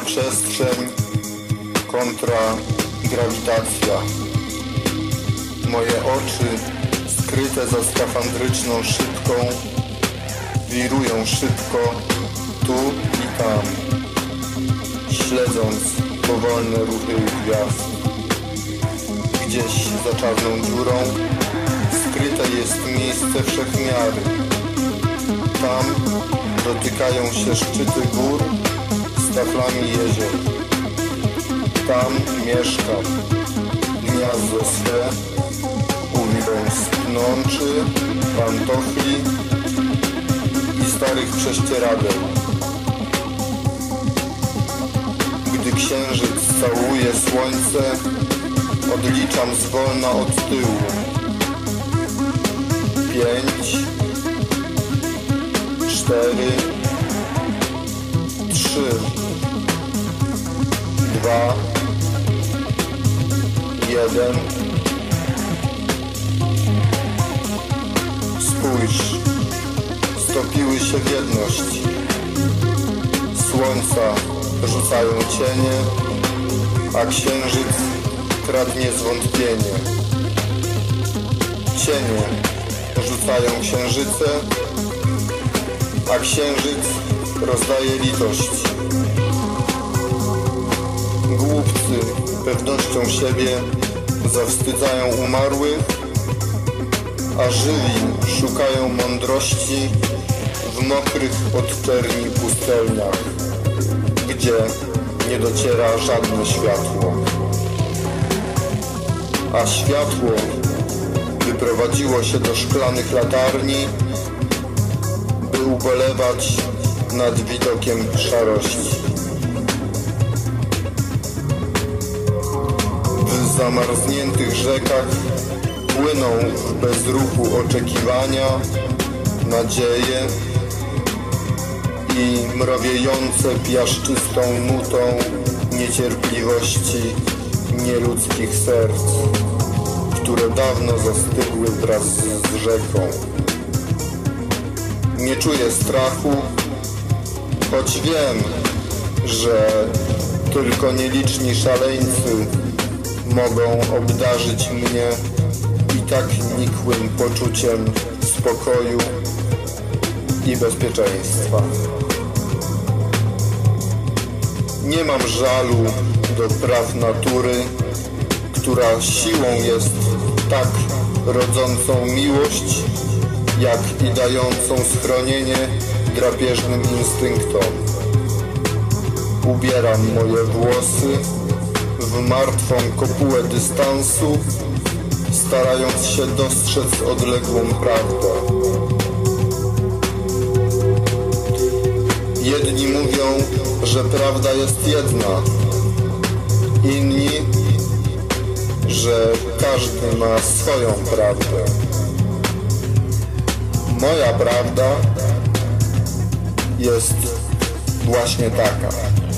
kosmiczna przestrzeń kontra grawitacja. Moje oczy skryte za skafandryczną szybką wirują szybko tu i tam, śledząc powolne ruchy gwiazd. Gdzieś za czarną dziurą skryte jest miejsce wszechmiary. Tam dotykają się szczyty gór z taflami jezior. Tam mieszkam, gniazdo swe, uliwą spnączy, pantofli i starych prześcieradeł. Gdy księżyc całuje słońce, odliczam zwolna od tyłu. Pięć, cztery, trzy, dwa, jeden. Spójrz, stopiły się w jedność. Słońca rzucają cienie, a księżyc kradnie zwątpienie. Cienie rzucają księżyce, a księżyc rozdaje litość. Głupcy pewnością siebie zawstydzają umarłych, a żywi szukają mądrości w mokrych od czerni pustelniach, gdzie nie dociera żadne światło. A światło wyprowadziło się do szklanych latarni, by ubolewać nad widokiem szarości. Zamarzniętych rzekach płyną w bezruchu oczekiwania, nadzieje i mrowiejące piaszczystą nutą niecierpliwości nieludzkich serc, które dawno zastygły wraz z rzeką. Nie czuję strachu, choć wiem, że tylko nieliczni szaleńcy mogą obdarzyć mnie i tak nikłym poczuciem spokoju i bezpieczeństwa. Nie mam żalu do praw natury, która siłą jest tak rodzącą miłość, jak i dającą schronienie drapieżnym instynktom. Ubieram moje włosy martwą kopułę dystansu, starając się dostrzec odległą prawdę. Jedni mówią, że prawda jest jedna, inni, że każdy ma swoją prawdę. Moja prawda jest właśnie taka.